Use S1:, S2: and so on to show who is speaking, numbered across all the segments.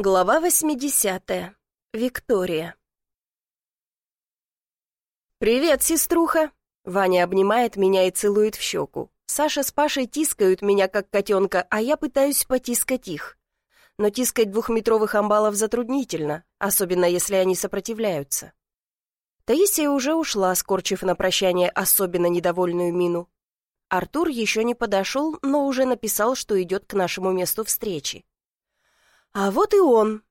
S1: Глава 80. Виктория. «Привет, сеструха!» Ваня обнимает меня и целует в щеку. Саша с Пашей тискают меня, как котенка, а я пытаюсь потискать их. Но тискать двухметровых амбалов затруднительно, особенно если они сопротивляются. Таисия уже ушла, скорчив на прощание особенно недовольную мину. Артур еще не подошел, но уже написал, что идет к нашему месту встречи. А вот и он.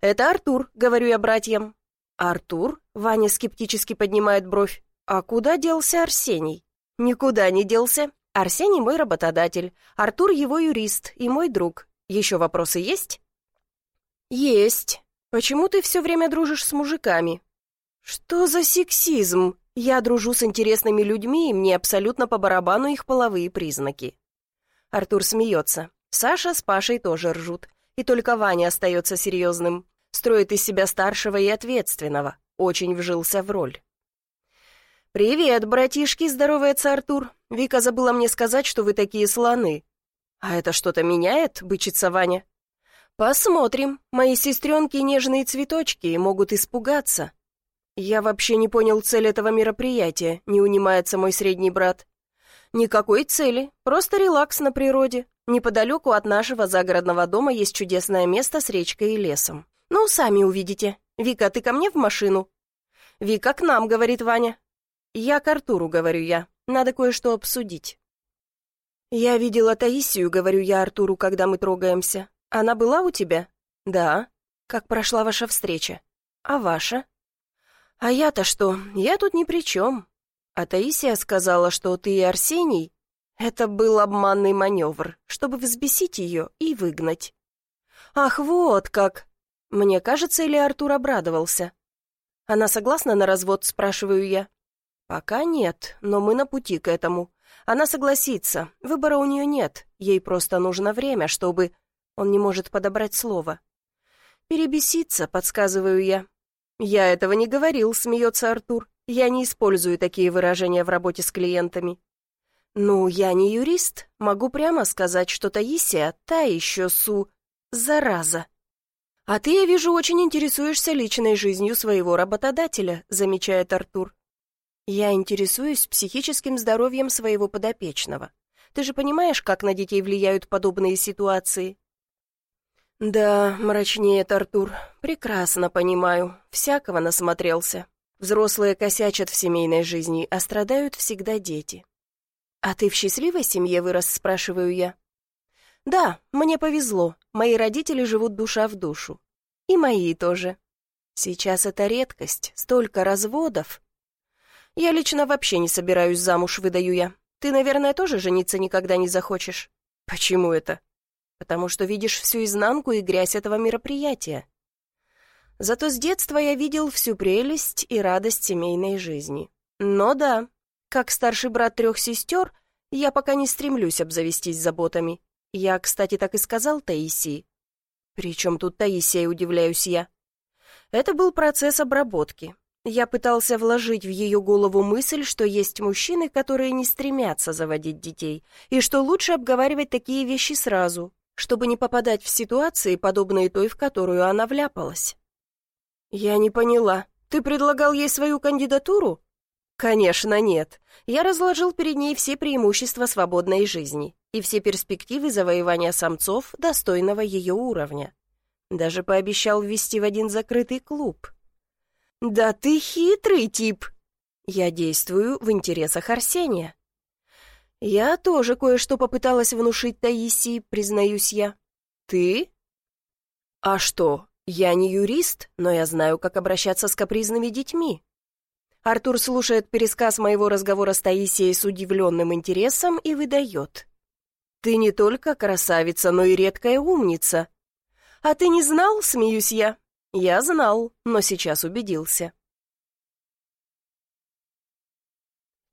S1: «Это Артур», — говорю я братьям. «Артур?» — Ваня скептически поднимает бровь. «А куда делся Арсений?» «Никуда не делся. Арсений мой работодатель, Артур его юрист и мой друг. Еще вопросы есть?» «Есть. Почему ты все время дружишь с мужиками?» «Что за сексизм? Я дружу с интересными людьми, и мне абсолютно по барабану их половые признаки». Артур смеется. Саша с Пашей тоже ржут. И только Ваня остается серьезным. Строит из себя старшего и ответственного. Очень вжился в роль. «Привет, братишки!» — здоровается Артур. «Вика забыла мне сказать, что вы такие слоны». «А это что-то меняет?» — бычится Ваня. «Посмотрим. Мои сестренки нежные цветочки и могут испугаться». «Я вообще не понял цель этого мероприятия», — не унимается мой средний брат. «Никакой цели, просто релакс на природе. Неподалеку от нашего загородного дома есть чудесное место с речкой и лесом. Ну, сами увидите. Вика, ты ко мне в машину?» «Вика, к нам», — говорит Ваня. «Я к Артуру», — говорю я. «Надо кое-что обсудить». «Я видела Таисию», — говорю я Артуру, когда мы трогаемся. «Она была у тебя?» «Да». «Как прошла ваша встреча?» «А ваша?» «А я-то что? Я тут ни при чем». «А Таисия сказала, что ты и Арсений это был обманный маневр, чтобы взбесить ее и выгнать. «Ах, вот как!» Мне кажется, или Артур обрадовался. «Она согласна на развод?» – спрашиваю я. «Пока нет, но мы на пути к этому. Она согласится, выбора у нее нет, ей просто нужно время, чтобы...» Он не может подобрать слово. «Перебеситься», — подсказываю я. «Я этого не говорил», — смеется Артур. «Я не использую такие выражения в работе с клиентами. «Ну, я не юрист. Могу прямо сказать, что Таисия — та еще су... зараза». «А ты, я вижу, очень интересуешься личной жизнью своего работодателя», — замечает Артур. «Я интересуюсь психическим здоровьем своего подопечного. Ты же понимаешь, как на детей влияют подобные ситуации?» «Да», — мрачнеет Артур, — «прекрасно понимаю. Всякого насмотрелся. Взрослые косячат в семейной жизни, а страдают всегда дети. «А ты в счастливой семье вырос?» – спрашиваю я. «Да, мне повезло. Мои родители живут душа в душу. И мои тоже. Сейчас это редкость, столько разводов. Я лично вообще не собираюсь замуж, выдаю я. Ты, наверное, тоже жениться никогда не захочешь. Почему это? Потому что видишь всю изнанку и грязь этого мероприятия. Зато с детства я видел всю прелесть и радость семейной жизни. Но да, как старший брат трех сестер, я пока не стремлюсь обзавестись заботами. Я, кстати, так и сказал Таисии. Причем тут Таисия, удивляюсь я. Это был процесс обработки. Я пытался вложить в ее голову мысль, что есть мужчины, которые не стремятся заводить детей, и что лучше обговаривать такие вещи сразу, чтобы не попадать в ситуации, подобные той, в которую она вляпалась. «Я не поняла. Ты предлагал ей свою кандидатуру?» Конечно, нет. Я разложил перед ней все преимущества свободной жизни и все перспективы завоевания самцов, достойного ее уровня. Даже пообещал ввести в один закрытый клуб. «Да ты хитрый тип!» «Я действую в интересах Арсения». «Я тоже кое-что попыталась внушить Таисии, признаюсь я». «Ты?» «А что, я не юрист, но я знаю, как обращаться с капризными детьми. Артур слушает пересказ моего разговора с Таисией с удивленным интересом и выдает. «Ты не только красавица, но и редкая умница». «А ты не знал?» — смеюсь я. «Я знал, но сейчас убедился».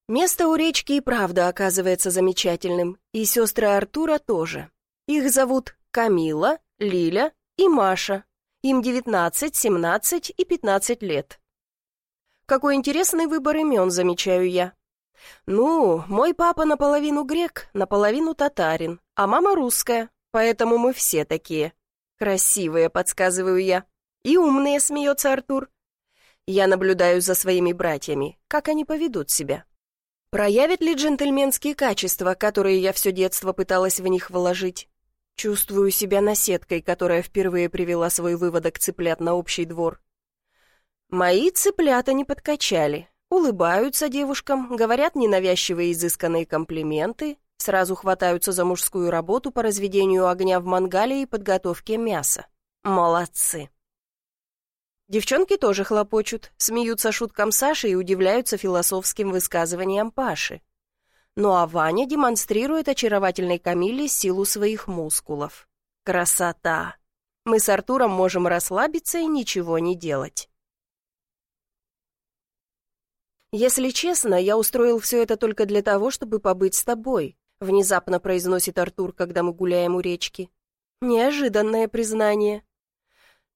S1: Место у речки и правда оказывается замечательным, и сестры Артура тоже. Их зовут Камила, Лиля и Маша. Им 19, 17 и 15 лет. Какой интересный выбор имен, замечаю я. Ну, мой папа наполовину грек, наполовину татарин, а мама русская, поэтому мы все такие. «Красивые», — подсказываю я. «И умные», — смеется Артур. Я наблюдаю за своими братьями, как они поведут себя. Проявят ли джентльменские качества, которые я все детство пыталась в них вложить? Чувствую себя наседкой, которая впервые привела свой выводок цыплят на общий двор. Мои цыплята не подкачали, улыбаются девушкам, говорят ненавязчивые изысканные комплименты, сразу хватаются за мужскую работу по разведению огня в мангале и подготовке мяса. Молодцы. Девчонки тоже хлопочут, смеются шуткам Саши и удивляются философским высказываниям Паши. Ну а Ваня демонстрирует очаровательной Камиле силу своих мускулов. Красота! Мы с Артуром можем расслабиться и ничего не делать. «Если честно, я устроил все это только для того, чтобы побыть с тобой», внезапно произносит Артур, когда мы гуляем у речки. Неожиданное признание.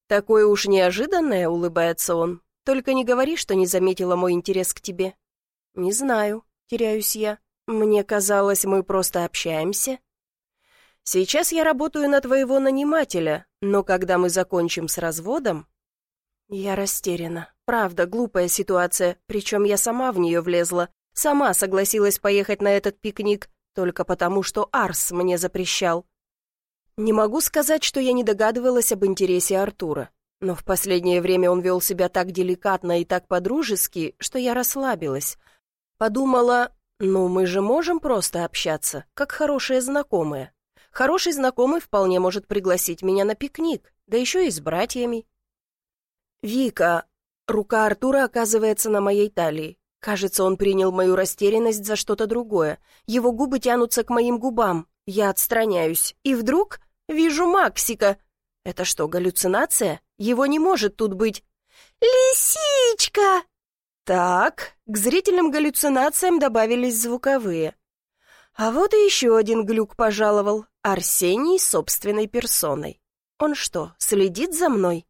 S1: Такое уж неожиданное, улыбается он. Только не говори, что не заметила мой интерес к тебе. Не знаю, теряюсь я. Мне казалось, мы просто общаемся. Сейчас я работаю на твоего нанимателя, но когда мы закончим с разводом... Я растеряна. Правда, глупая ситуация, причем я сама в нее влезла. Сама согласилась поехать на этот пикник, только потому, что Арс мне запрещал. Не могу сказать, что я не догадывалась об интересе Артура, но в последнее время он вел себя так деликатно и так подружески, что я расслабилась. Подумала, ну мы же можем просто общаться, как хорошие знакомые. Хороший знакомый вполне может пригласить меня на пикник, да еще и с братьями. «Вика...» Рука Артура оказывается на моей талии. Кажется, он принял мою растерянность за что-то другое. Его губы тянутся к моим губам. Я отстраняюсь. И вдруг вижу Максика. Это что, галлюцинация? Его не может тут быть. «Лисичка!» Так, к зрительным галлюцинациям добавились звуковые. А вот и еще один глюк пожаловал. Арсений собственной персоной. Он что, следит за мной?